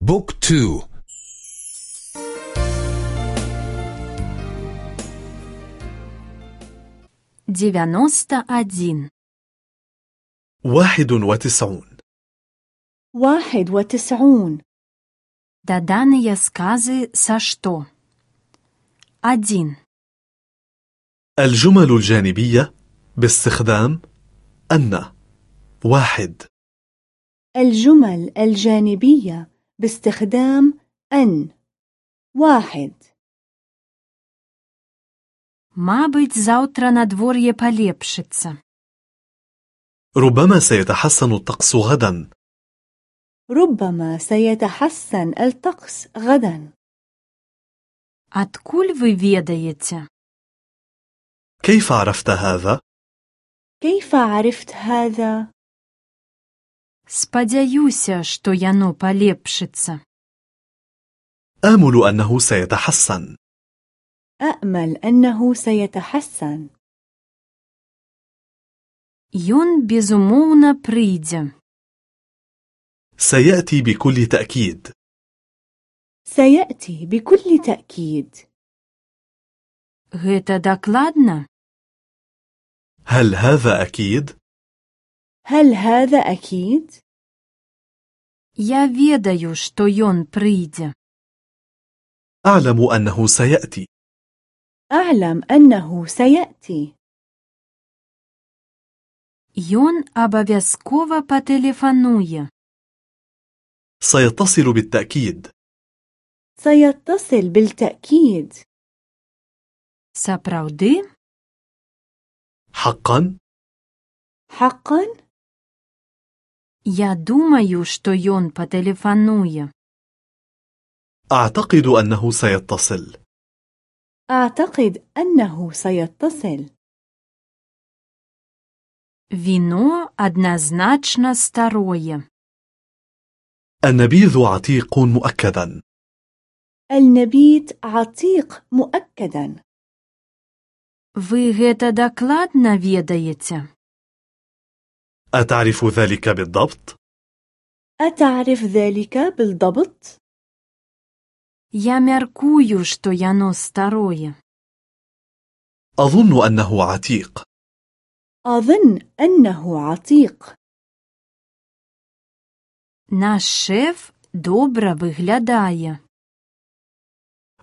بوك تو девяносто один واحد وتسعون واحد وتسعون Даданыя сказы са што? один الجمل الجانبية باستخدام أن واحد الجمل الجانبية باستخدام أن واحد Мабыць, заўтра надвор'е палепшыцца. ربما سيتحسن الطقس غدا ربما سيتحسن الطقس غدا Адкуль вы ведаеце? كيف عرفت هذا؟ كيف عرفت هذا؟ Спадзяюся, што яно палепшыцца. آمل أنه سيتحسن أأمل أنه سيتحسن Ён безумоўна прыйдзе. سيأتي بكل تأكيد سيأتي بكل تأكيد Гэта дакладна? هل هذا أكيد؟ هل هذا أكيد؟ Я ведаю, што ён прыйдзе. أعلم أنه سيأتي أعلم أنه سيأتي Ён абавязкова патэлефануе. سيتصل بالتأكيد سيتصل بالتأكيد Сапраўды? حقا حقا؟ Я думаю, што ён патэлефануе. أعتقد أنه سيتصل أعتقد أنه سيتصل Віно адназначна старое. النبيذ عتيق مؤكدا النبيت عتيق مؤكدا Вы гэта дакладна ведаеце? أتعرف ذلك بالضبط؟ أتعرف ذلك بالضبط؟ Я мяркую, што яно старое. أظن أنه عتيق أظن أنه عتيق Наш шэф добра выглядае.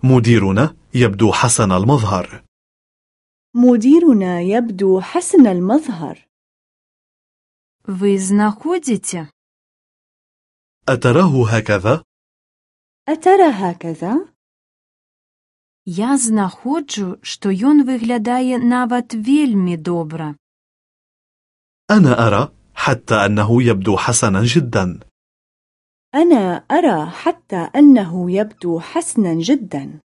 مديرنا يبدو حسن المظهر مديرنا يبدو حسن المظهر Вы знаходзіце? أتراه هكذا؟ أترى هكذا؟ Я знаходжу, што ён выглядае нават вельмі добра. أنا أرى حتى أنه يبدو حسنا جدا أنا أرى حتى أنه يبدو حسنا جدا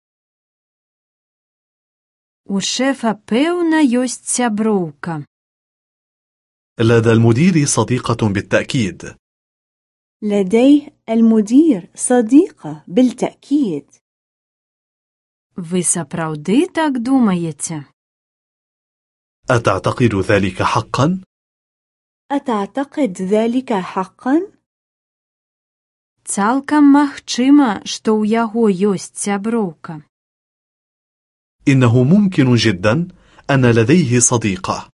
У шэфа пэўна ёсць сяброўка. لدى المدير صديقة بالتأكيد لديه المدير صديقة بالتأكيد Вы сапраўды так думаеце? أتعتقد ذلك حقا؟ أتعتقد ذلك حقا؟ Цалкам магчыма, што ў яго ёсць сяброўка. إنه ممكن جدا أن لديه صديقة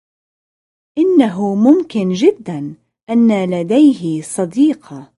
إنه ممكن جدا أن لديه صديقة.